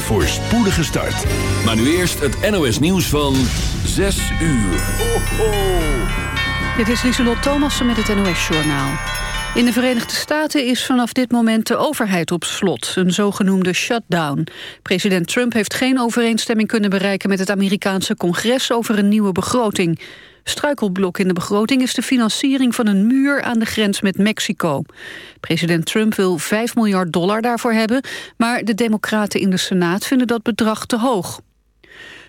voor spoedige start. Maar nu eerst het NOS nieuws van 6 uur. Ho, ho. Dit is Lieselot Thomassen met het NOS-journaal. In de Verenigde Staten is vanaf dit moment de overheid op slot, een zogenoemde shutdown. President Trump heeft geen overeenstemming kunnen bereiken met het Amerikaanse congres over een nieuwe begroting. Struikelblok in de begroting is de financiering van een muur aan de grens met Mexico. President Trump wil 5 miljard dollar daarvoor hebben, maar de democraten in de Senaat vinden dat bedrag te hoog.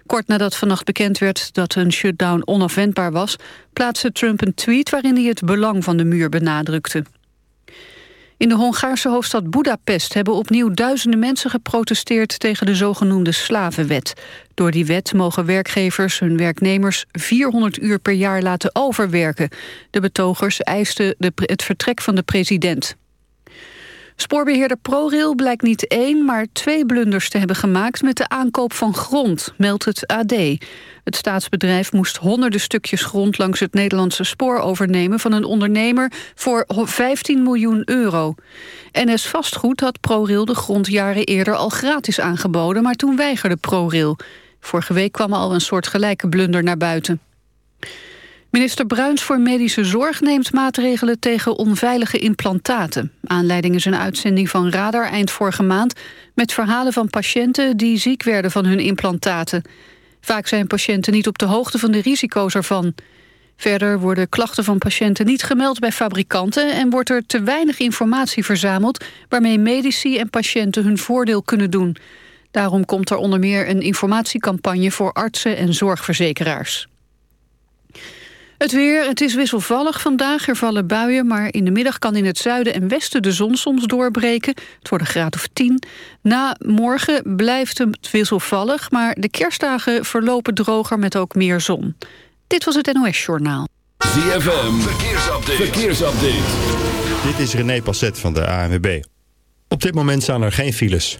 Kort nadat vannacht bekend werd dat een shutdown onafwendbaar was... plaatste Trump een tweet waarin hij het belang van de muur benadrukte. In de Hongaarse hoofdstad Budapest hebben opnieuw duizenden mensen geprotesteerd tegen de zogenoemde slavenwet. Door die wet mogen werkgevers hun werknemers 400 uur per jaar laten overwerken. De betogers eisten het vertrek van de president. Spoorbeheerder ProRail blijkt niet één, maar twee blunders te hebben gemaakt met de aankoop van grond, meldt het AD. Het staatsbedrijf moest honderden stukjes grond langs het Nederlandse spoor overnemen van een ondernemer voor 15 miljoen euro. NS Vastgoed had ProRail de grond jaren eerder al gratis aangeboden, maar toen weigerde ProRail. Vorige week kwam al een soort gelijke blunder naar buiten. Minister Bruins voor Medische Zorg neemt maatregelen tegen onveilige implantaten. Aanleiding is een uitzending van Radar eind vorige maand... met verhalen van patiënten die ziek werden van hun implantaten. Vaak zijn patiënten niet op de hoogte van de risico's ervan. Verder worden klachten van patiënten niet gemeld bij fabrikanten... en wordt er te weinig informatie verzameld... waarmee medici en patiënten hun voordeel kunnen doen. Daarom komt er onder meer een informatiecampagne... voor artsen en zorgverzekeraars. Het weer, het is wisselvallig vandaag. Er vallen buien, maar in de middag kan in het zuiden en westen de zon soms doorbreken. Het wordt een graad of 10. Na morgen blijft het wisselvallig, maar de kerstdagen verlopen droger met ook meer zon. Dit was het NOS Journaal. ZFM, verkeersupdate. verkeersupdate. Dit is René Passet van de ANWB. Op dit moment staan er geen files.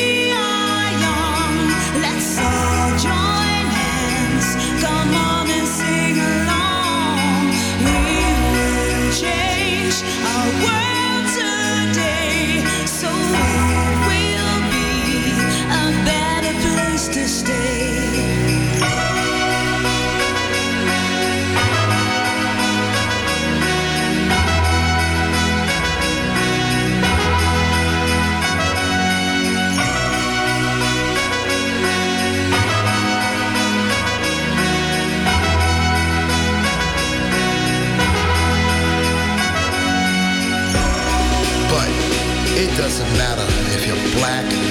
doesn't matter if you're black,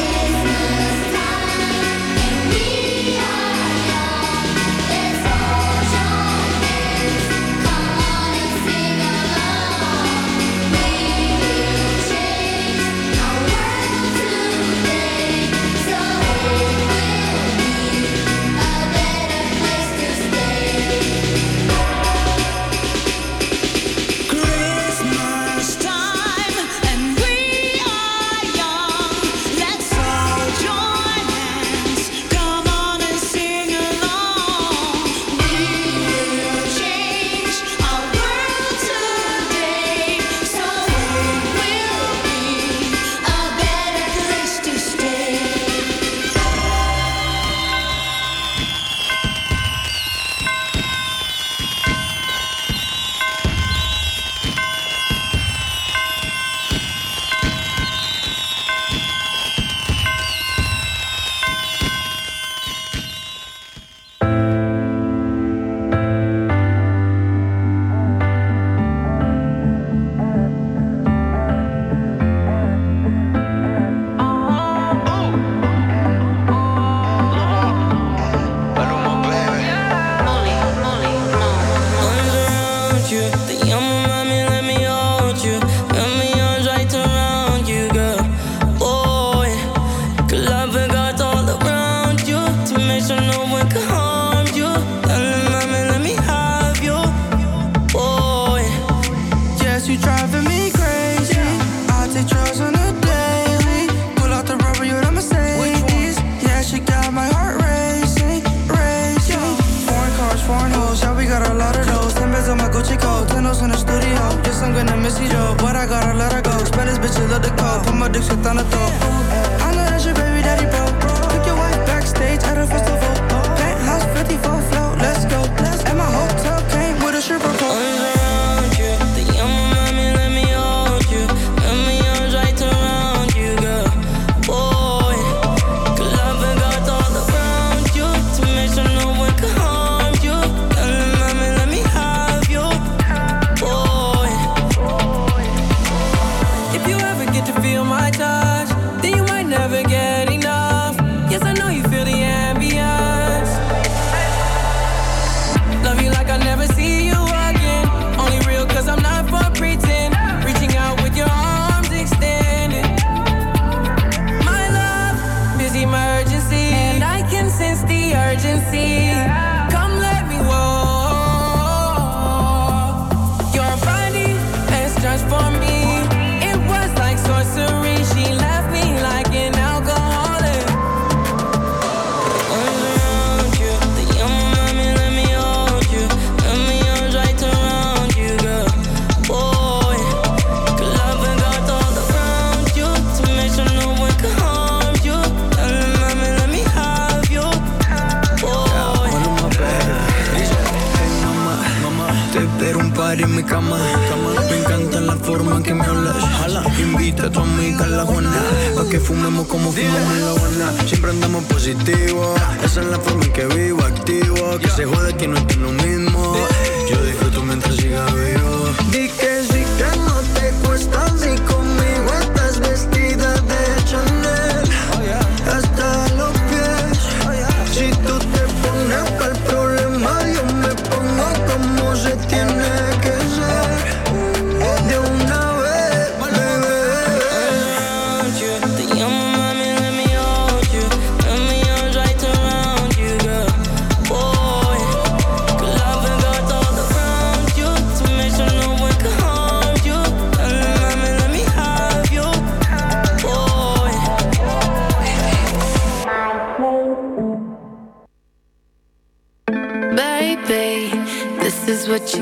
tu amiga buena. Pa' que fumemos como fumamos en la buena. Siempre andamos positivo. Esa es la forma en que vivo, activo. Que se jode que no estoy lo mismo. Yo disfruto mientras siga vivo.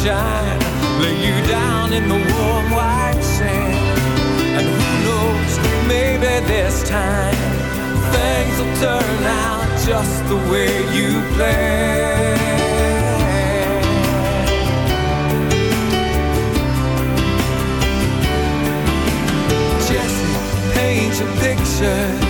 sunshine. Lay you down in the warm white sand. And who knows, maybe this time Things will turn out just the way you planned. Just paint your picture.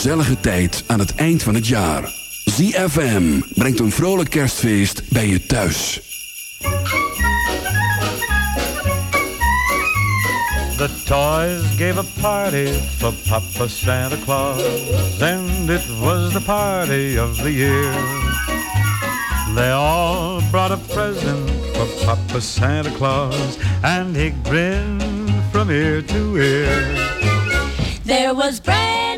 Gezellige tijd aan het eind van het jaar. ZFM brengt een vrolijk kerstfeest bij je thuis. The toys gave a party for Papa Santa Claus, and it was the party of the year. They all brought a present for Papa Santa Claus, and he grinned from ear to ear. There was brand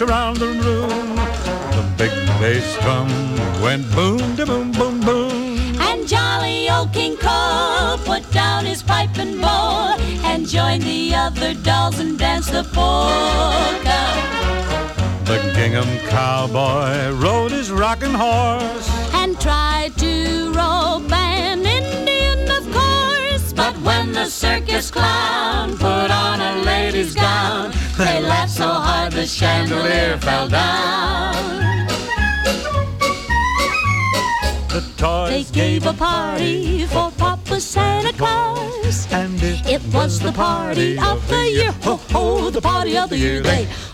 marched around the room. The big bass drum went boom, da boom, boom, boom. And jolly old King Cole put down his pipe and bowl and joined the other dolls and danced the polka. The gingham cowboy rode his rocking horse. And tried to rope an Indian, of course. But when the circus clown put on a lady's gown, they laughed so hard the chandelier fell down. The toys They gave a party for Papa Santa Claus. and it, It was the party of the year. Ho, ho, the party of the year. They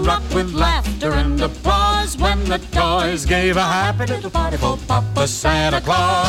And rocked with laughter and applause when the toys gave a happy little party for Papa Santa Claus.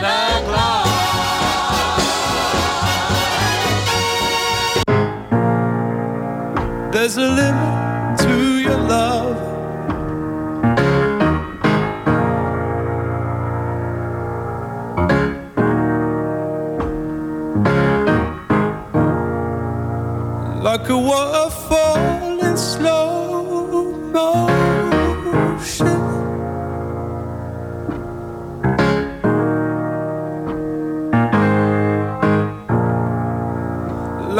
Santa Claus. There's a limit to your love. Like a waterfall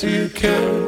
To your care.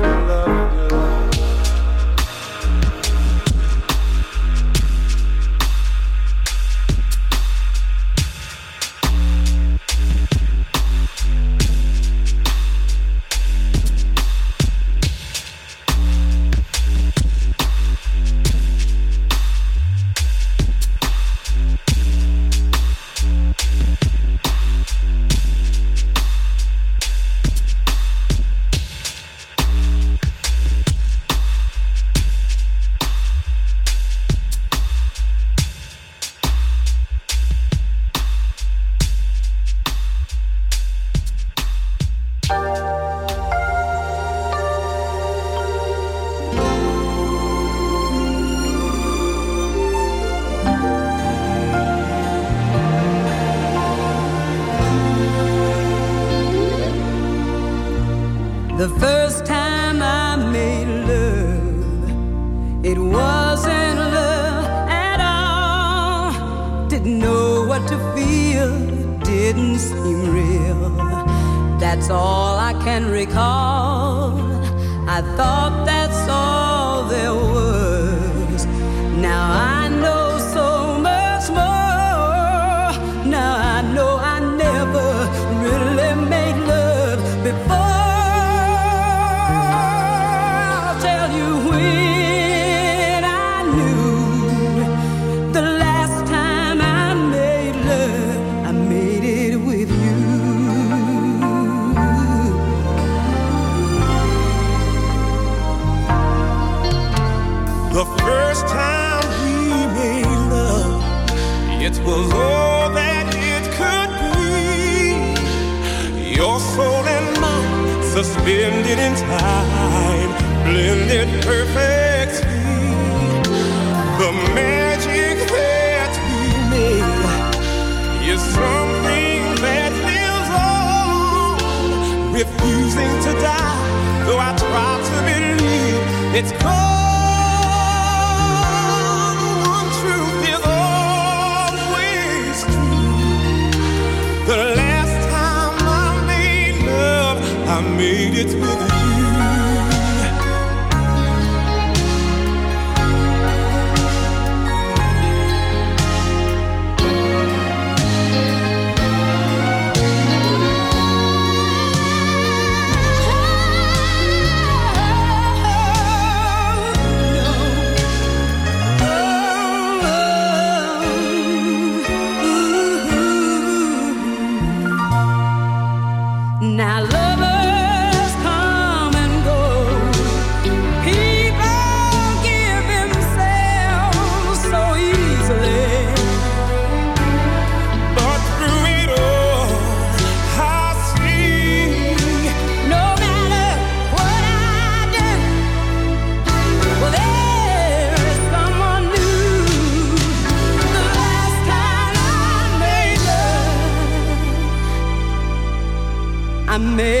love,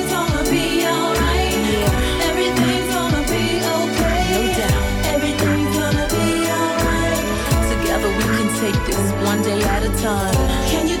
take this one day at a time. Can you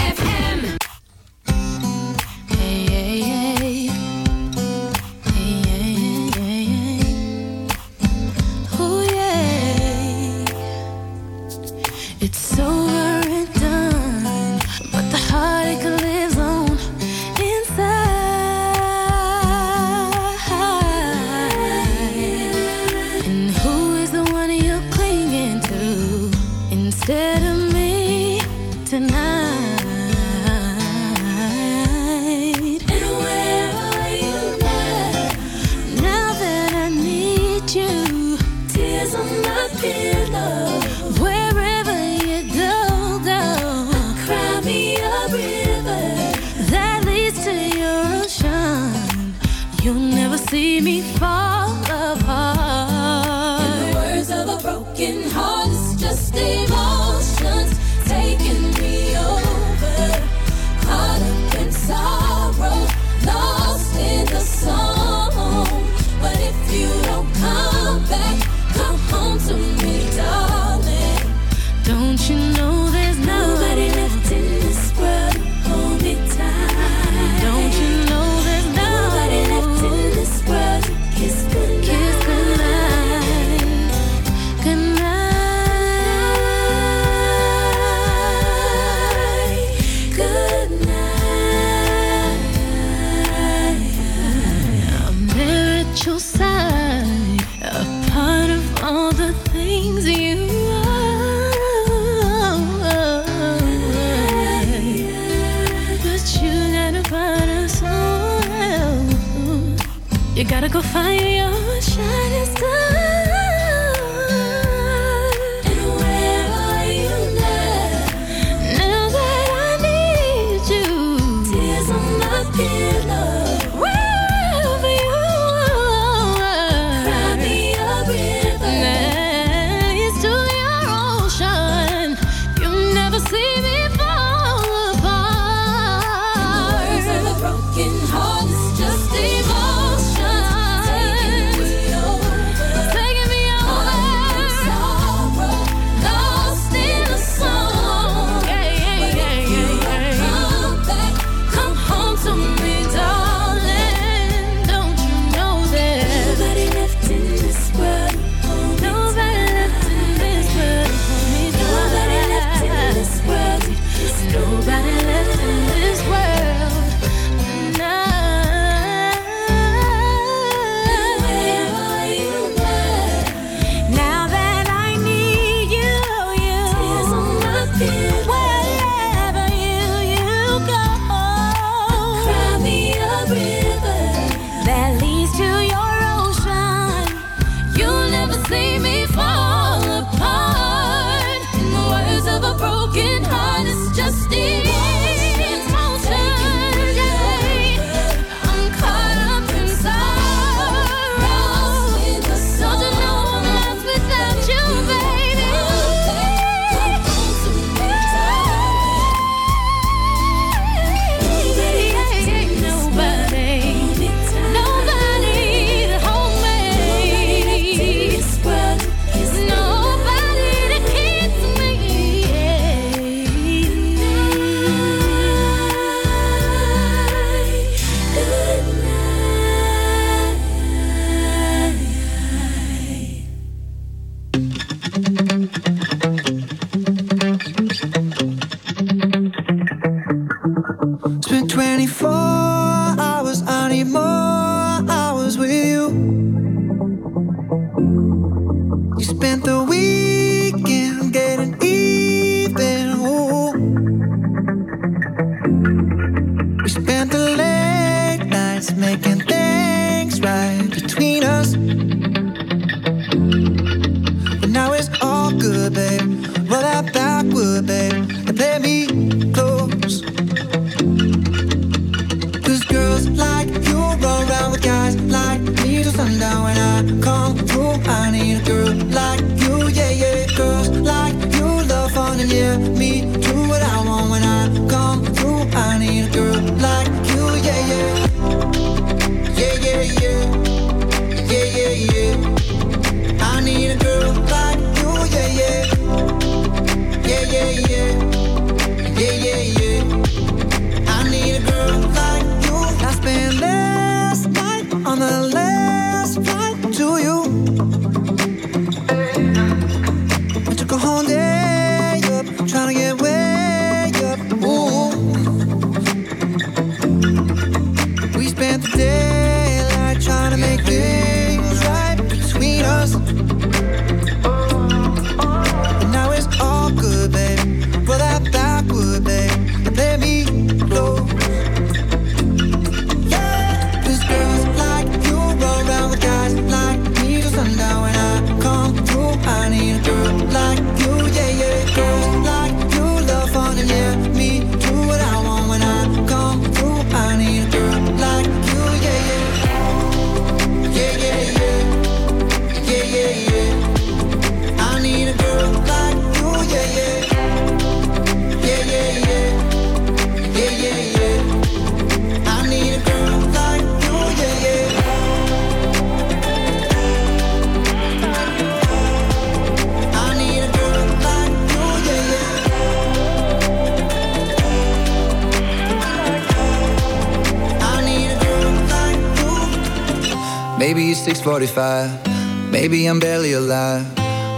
6:45. Maybe I'm barely alive.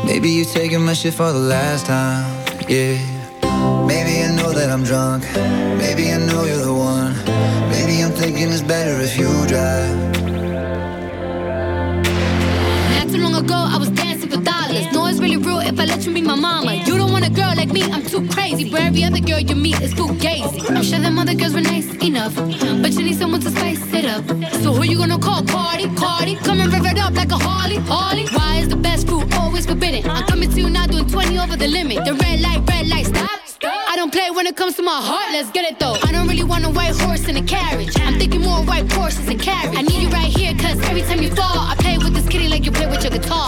Maybe you're taking my shit for the last time. Yeah. Maybe I know that I'm drunk. Maybe I know you're the one. Maybe I'm thinking it's better if you drive. Not too long ago, I was dancing for dollars. No, it's really real if I let you be my mama. You don't want a girl like me, I'm too crazy. Where every other girl you meet is too gazy. I'm sure them other girls were nice enough, but you need someone to spice it up. So who you gonna call? Cardi, Cardi. Come and rev it up like a Harley, Harley. Why is the best food always forbidden? I'm coming to you now doing 20 over the limit. The red light, red light, stop. I don't play when it comes to my heart, let's get it though. I don't really want a white horse in a carriage. I'm thinking more white horses and carriage. I need you right here, cause every time you fall, I play with this kitty like you play with your guitar.